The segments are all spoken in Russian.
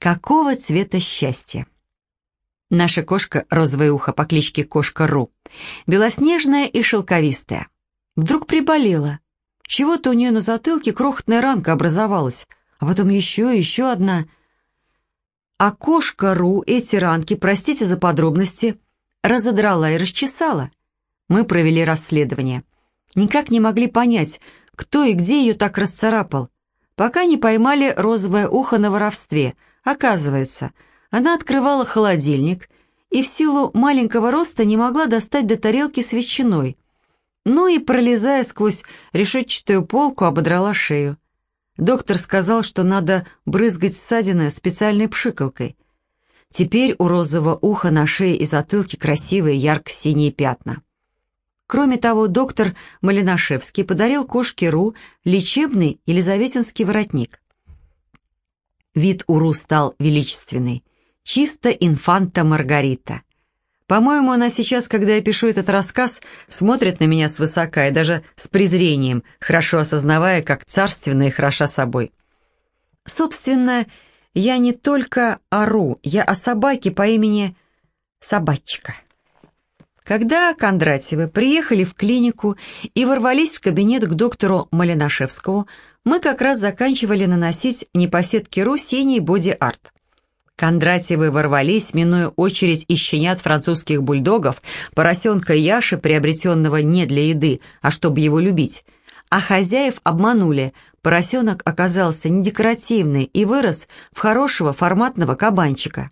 Какого цвета счастье? Наша кошка, розовое ухо по кличке Кошка Ру, белоснежная и шелковистая. Вдруг приболела. Чего-то у нее на затылке крохотная ранка образовалась, а потом еще и еще одна. А кошка Ру эти ранки, простите за подробности, разодрала и расчесала. Мы провели расследование. Никак не могли понять, кто и где ее так расцарапал, пока не поймали розовое ухо на воровстве — Оказывается, она открывала холодильник и в силу маленького роста не могла достать до тарелки с ветчиной. Ну и, пролезая сквозь решетчатую полку, ободрала шею. Доктор сказал, что надо брызгать ссадины специальной пшикалкой. Теперь у розового уха на шее и затылке красивые ярко-синие пятна. Кроме того, доктор Малинашевский подарил кошке Ру лечебный елизаветинский воротник. Вид Уру стал величественный. Чисто инфанта Маргарита. По-моему, она сейчас, когда я пишу этот рассказ, смотрит на меня свысока и даже с презрением, хорошо осознавая, как царственная и хороша собой. Собственно, я не только ору, я о собаке по имени Собачка. Когда Кондратьевы приехали в клинику и ворвались в кабинет к доктору Малинашевскому, мы как раз заканчивали наносить непоседке Ру синий боди-арт. Кондратьевы ворвались, минуя очередь из щенят французских бульдогов, поросенка Яши, приобретенного не для еды, а чтобы его любить. А хозяев обманули, поросенок оказался не декоративный и вырос в хорошего форматного кабанчика.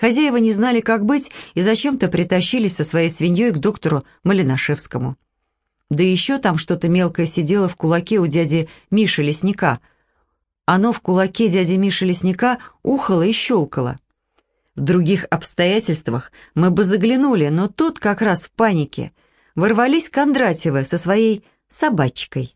Хозяева не знали, как быть, и зачем-то притащились со своей свиньей к доктору Малинашевскому. Да еще там что-то мелкое сидело в кулаке у дяди Миши Лесника. Оно в кулаке дяди Миши Лесника ухало и щелкало. В других обстоятельствах мы бы заглянули, но тут как раз в панике ворвались Кондратьевы со своей собачкой.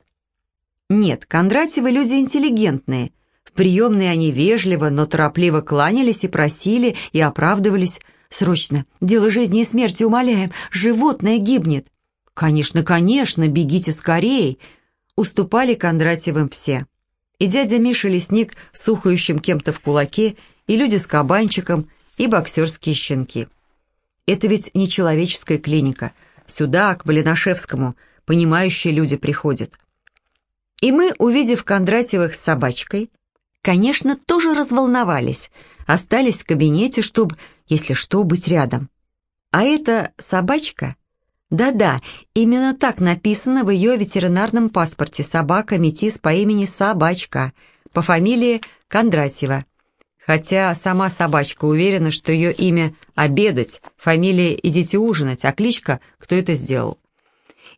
Нет, Кондратьевы люди интеллигентные. В приемные они вежливо, но торопливо кланялись и просили, и оправдывались. «Срочно! Дело жизни и смерти умоляем! Животное гибнет!» «Конечно, конечно, бегите скорей!» Уступали Кондратьевым все. И дядя Миша Лесник с ухающим кем-то в кулаке, и люди с кабанчиком, и боксерские щенки. Это ведь не человеческая клиника. Сюда, к Балинашевскому, понимающие люди приходят. И мы, увидев Кондратьевых с собачкой, конечно, тоже разволновались, остались в кабинете, чтобы, если что, быть рядом. А эта собачка да-да, именно так написано в ее ветеринарном паспорте собака метис по имени Собачка, по фамилии Кондратьева. Хотя сама собачка уверена, что ее имя «Обедать», фамилия «Идите ужинать», а кличка «Кто это сделал».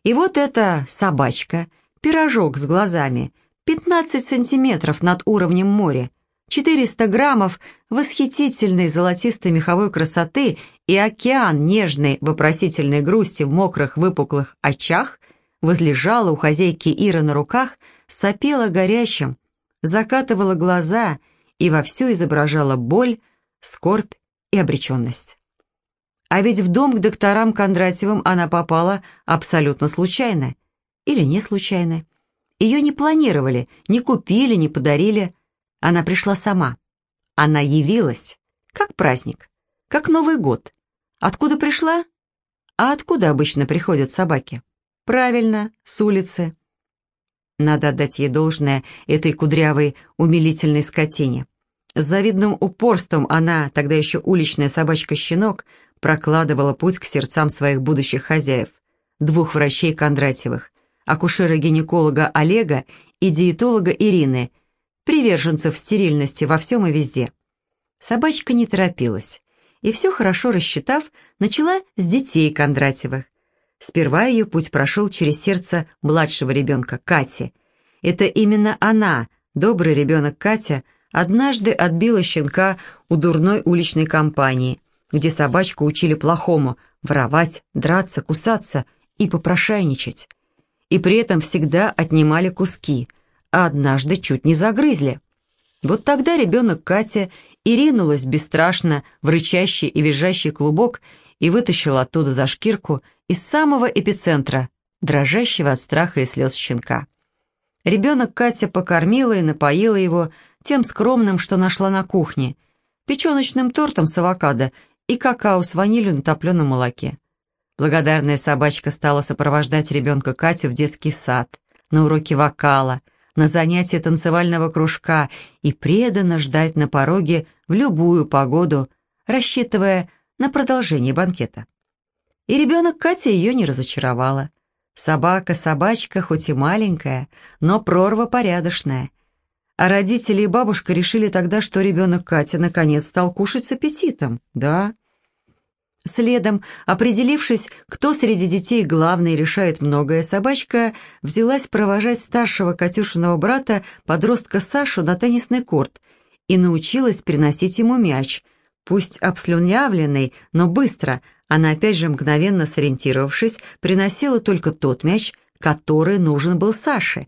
И вот эта собачка, пирожок с глазами, 15 сантиметров над уровнем моря, 400 граммов восхитительной золотистой меховой красоты и океан нежной вопросительной грусти в мокрых выпуклых очах возлежала у хозяйки Ира на руках, сопела горячим, закатывала глаза и вовсю изображала боль, скорбь и обреченность. А ведь в дом к докторам Кондратьевым она попала абсолютно случайно. Или не случайно. Ее не планировали, не купили, не подарили. Она пришла сама. Она явилась, как праздник, как Новый год. Откуда пришла? А откуда обычно приходят собаки? Правильно, с улицы. Надо отдать ей должное этой кудрявой, умилительной скотине. С завидным упорством она, тогда еще уличная собачка-щенок, прокладывала путь к сердцам своих будущих хозяев, двух врачей Кондратьевых, акушера-гинеколога Олега и диетолога Ирины – приверженцев стерильности во всем и везде. Собачка не торопилась, и все хорошо рассчитав, начала с детей Кондратьевых. Сперва ее путь прошел через сердце младшего ребенка, Кати. Это именно она, добрый ребенок Катя, однажды отбила щенка у дурной уличной компании, где собачку учили плохому – воровать, драться, кусаться и попрошайничать. И при этом всегда отнимали куски, а однажды чуть не загрызли. Вот тогда ребенок Катя и ринулась бесстрашно в рычащий и визжащий клубок и вытащила оттуда за шкирку из самого эпицентра, дрожащего от страха и слез щенка. Ребенок Катя покормила и напоила его тем скромным, что нашла на кухне, печеночным тортом с авокадо и какао с ванилью на топленом молоке. Благодарная собачка стала сопровождать ребенка Катю в детский сад, на уроки вокала, на занятия танцевального кружка и преданно ждать на пороге в любую погоду, рассчитывая на продолжение банкета. И ребенок Катя ее не разочаровала. Собака-собачка, хоть и маленькая, но прорва порядочная. А родители и бабушка решили тогда, что ребенок Катя наконец стал кушать с аппетитом. Да. Следом, определившись, кто среди детей главный решает многое, собачка взялась провожать старшего Катюшиного брата, подростка Сашу, на теннисный корт и научилась приносить ему мяч, пусть обслюнявленный, но быстро, она опять же мгновенно сориентировавшись, приносила только тот мяч, который нужен был Саше.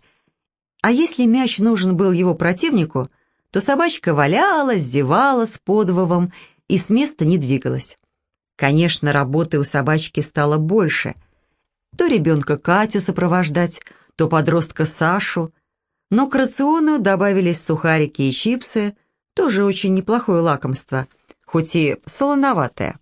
А если мяч нужен был его противнику, то собачка валялась, зевала с подвовом и с места не двигалась. Конечно, работы у собачки стало больше. То ребенка Катю сопровождать, то подростка Сашу. Но к рациону добавились сухарики и чипсы, тоже очень неплохое лакомство, хоть и солоноватое.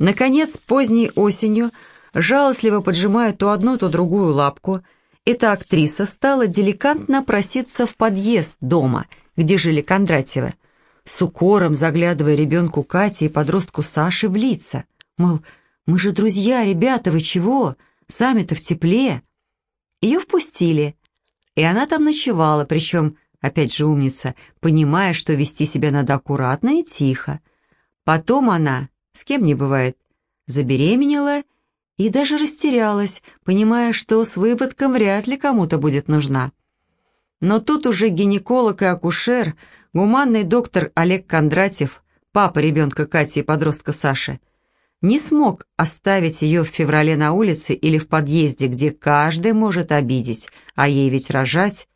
Наконец, поздней осенью, жалостливо поджимая то одну, то другую лапку, эта актриса стала деликатно проситься в подъезд дома, где жили Кондратьевы с укором заглядывая ребенку Кате и подростку Саше в лица. Мол, мы же друзья, ребята, вы чего? Сами-то в тепле. Ее впустили, и она там ночевала, причем, опять же умница, понимая, что вести себя надо аккуратно и тихо. Потом она, с кем не бывает, забеременела и даже растерялась, понимая, что с выпадком вряд ли кому-то будет нужна. Но тут уже гинеколог и акушер, гуманный доктор Олег Кондратьев, папа ребенка Кати и подростка Саши, не смог оставить ее в феврале на улице или в подъезде, где каждый может обидеть, а ей ведь рожать,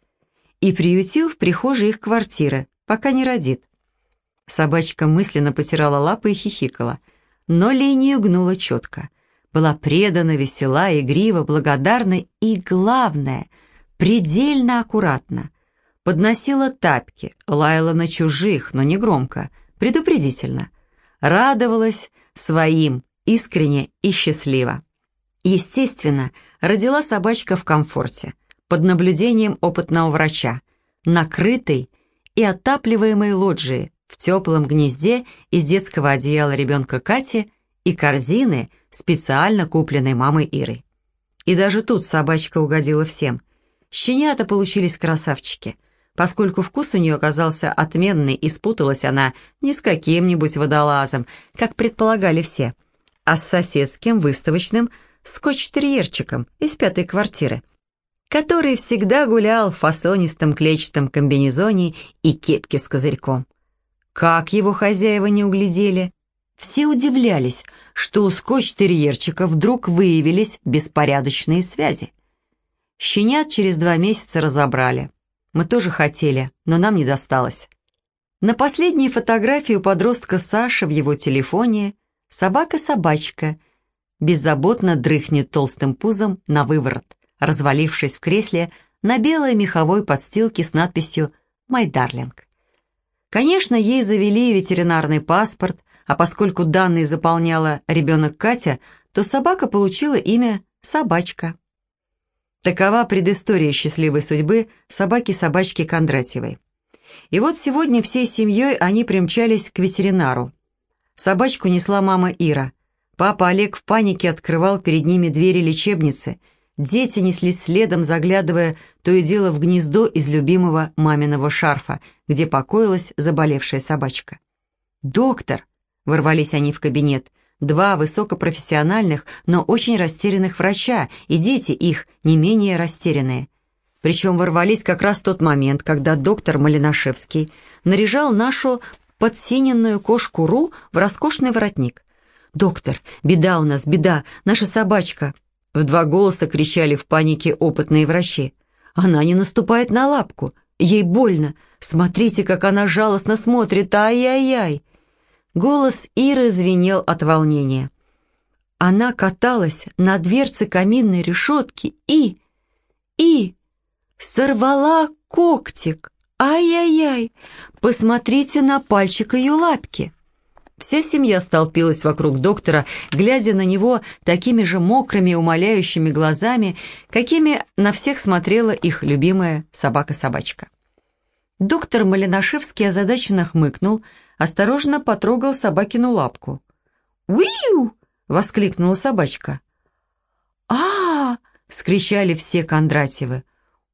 и приютил в прихожей их квартиры, пока не родит. Собачка мысленно потирала лапы и хихикала, но линию гнула четко. Была предана, весела, игрива, благодарна и, главное — предельно аккуратно. Подносила тапки, лаяла на чужих, но не громко, предупредительно. Радовалась своим, искренне и счастливо. Естественно, родила собачка в комфорте, под наблюдением опытного врача, накрытой и отапливаемой лоджии, в теплом гнезде из детского одеяла ребенка Кати и корзины, специально купленной мамой Ирой. И даже тут собачка угодила всем – Щенята получились красавчики. Поскольку вкус у нее оказался отменный и спуталась она не с каким-нибудь водолазом, как предполагали все, а с соседским выставочным скотч-терьерчиком из пятой квартиры, который всегда гулял в фасонистом клетчатом комбинезоне и кепке с козырьком. Как его хозяева не углядели? Все удивлялись, что у скотч-терьерчика вдруг выявились беспорядочные связи. Щенят через два месяца разобрали. Мы тоже хотели, но нам не досталось. На последней фотографии у подростка Саши в его телефоне собака-собачка беззаботно дрыхнет толстым пузом на выворот, развалившись в кресле на белой меховой подстилке с надписью «My Darling». Конечно, ей завели ветеринарный паспорт, а поскольку данные заполняла ребенок Катя, то собака получила имя «Собачка». Такова предыстория счастливой судьбы собаки-собачки Кондратьевой. И вот сегодня всей семьей они примчались к ветеринару. Собачку несла мама Ира. Папа Олег в панике открывал перед ними двери лечебницы. Дети неслись следом, заглядывая то и дело в гнездо из любимого маминого шарфа, где покоилась заболевшая собачка. «Доктор!» — ворвались они в кабинет — два высокопрофессиональных, но очень растерянных врача, и дети их не менее растерянные. Причем ворвались как раз в тот момент, когда доктор Малинашевский наряжал нашу подсиненную кошку Ру в роскошный воротник. «Доктор, беда у нас, беда, наша собачка!» В два голоса кричали в панике опытные врачи. «Она не наступает на лапку, ей больно. Смотрите, как она жалостно смотрит, ай-яй-яй!» Голос Иры звенел от волнения. Она каталась на дверце каминной решетки и... и... сорвала когтик. «Ай-яй-яй! Посмотрите на пальчик ее лапки!» Вся семья столпилась вокруг доктора, глядя на него такими же мокрыми, умоляющими глазами, какими на всех смотрела их любимая собака-собачка. Доктор Малинашевский озадаченно хмыкнул, осторожно потрогал собакину лапку. «Уиу!» — воскликнула собачка. а, вскричали все Кондратьевы.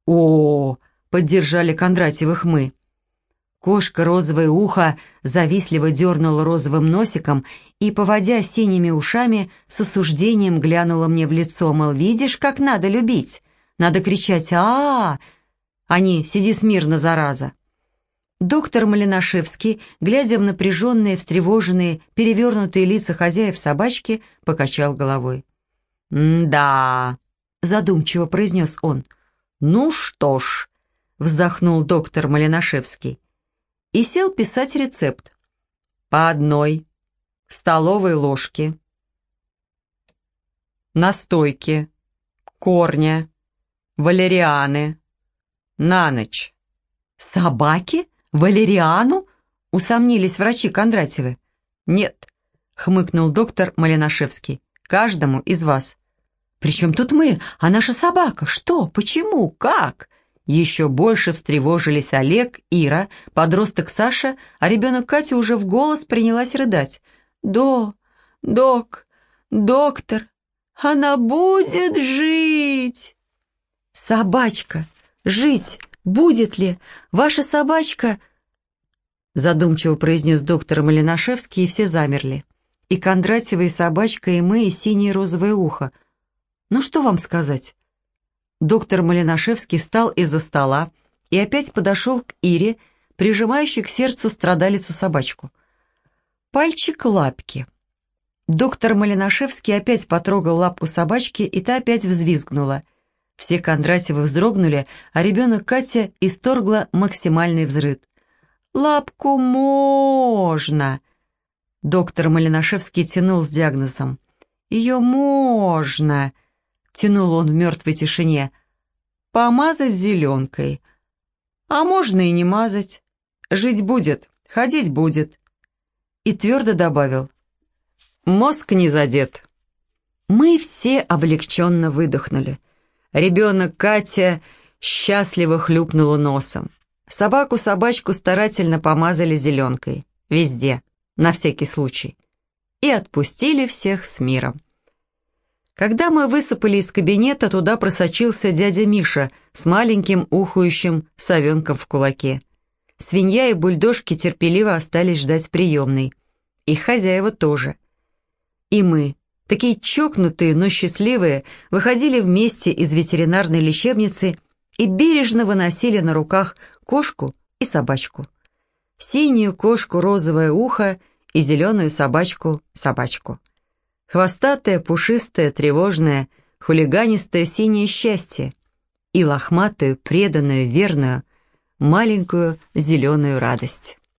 «О!» — поддержали Кондратьевых мы. Кошка розовое ухо завистливо дернула розовым носиком и, поводя синими ушами, с осуждением глянула мне в лицо, мол, видишь, как надо любить. Надо кричать а, -а, -а а не «сиди смирно, зараза». Доктор Малинашевский, глядя в напряженные, встревоженные, перевернутые лица хозяев собачки, покачал головой. «Да», — задумчиво произнес он. «Ну что ж», — вздохнул доктор Малинашевский и сел писать рецепт. По одной столовой ложке настойки, корня, валерианы, на ночь. «Собаки? Валериану?» — усомнились врачи Кондратьевы. «Нет», — хмыкнул доктор Малинашевский, — «каждому из вас». «При чем тут мы? А наша собака? Что? Почему? Как?» Еще больше встревожились Олег, Ира, подросток Саша, а ребенок Катя уже в голос принялась рыдать. «До, док, доктор, она будет жить!» «Собачка, жить будет ли? Ваша собачка...» Задумчиво произнес доктор Малинашевский, и все замерли. И Кондратьева, и собачка, и мы, и синее розовое ухо. «Ну что вам сказать?» Доктор Малинашевский встал из-за стола и опять подошел к Ире, прижимающей к сердцу страдалицу собачку. Пальчик лапки. Доктор Малинашевский опять потрогал лапку собачки, и та опять взвизгнула. Все Кондратьевы вздрогнули, а ребенок Катя исторгла максимальный взрыв. «Лапку можно!» Доктор Малинашевский тянул с диагнозом. «Ее можно!» тянул он в мертвой тишине, помазать зеленкой. А можно и не мазать. Жить будет, ходить будет. И твердо добавил, мозг не задет. Мы все облегченно выдохнули. Ребенок Катя счастливо хлюпнула носом. Собаку-собачку старательно помазали зеленкой. Везде, на всякий случай. И отпустили всех с миром. Когда мы высыпали из кабинета, туда просочился дядя Миша с маленьким ухающим совенком в кулаке. Свинья и бульдожки терпеливо остались ждать приемной. Их хозяева тоже. И мы, такие чокнутые, но счастливые, выходили вместе из ветеринарной лечебницы и бережно выносили на руках кошку и собачку. Синюю кошку розовое ухо и зеленую собачку-собачку. Хвостатое, пушистое, тревожное, хулиганистое синее счастье и лохматую, преданную, верную, маленькую зеленую радость.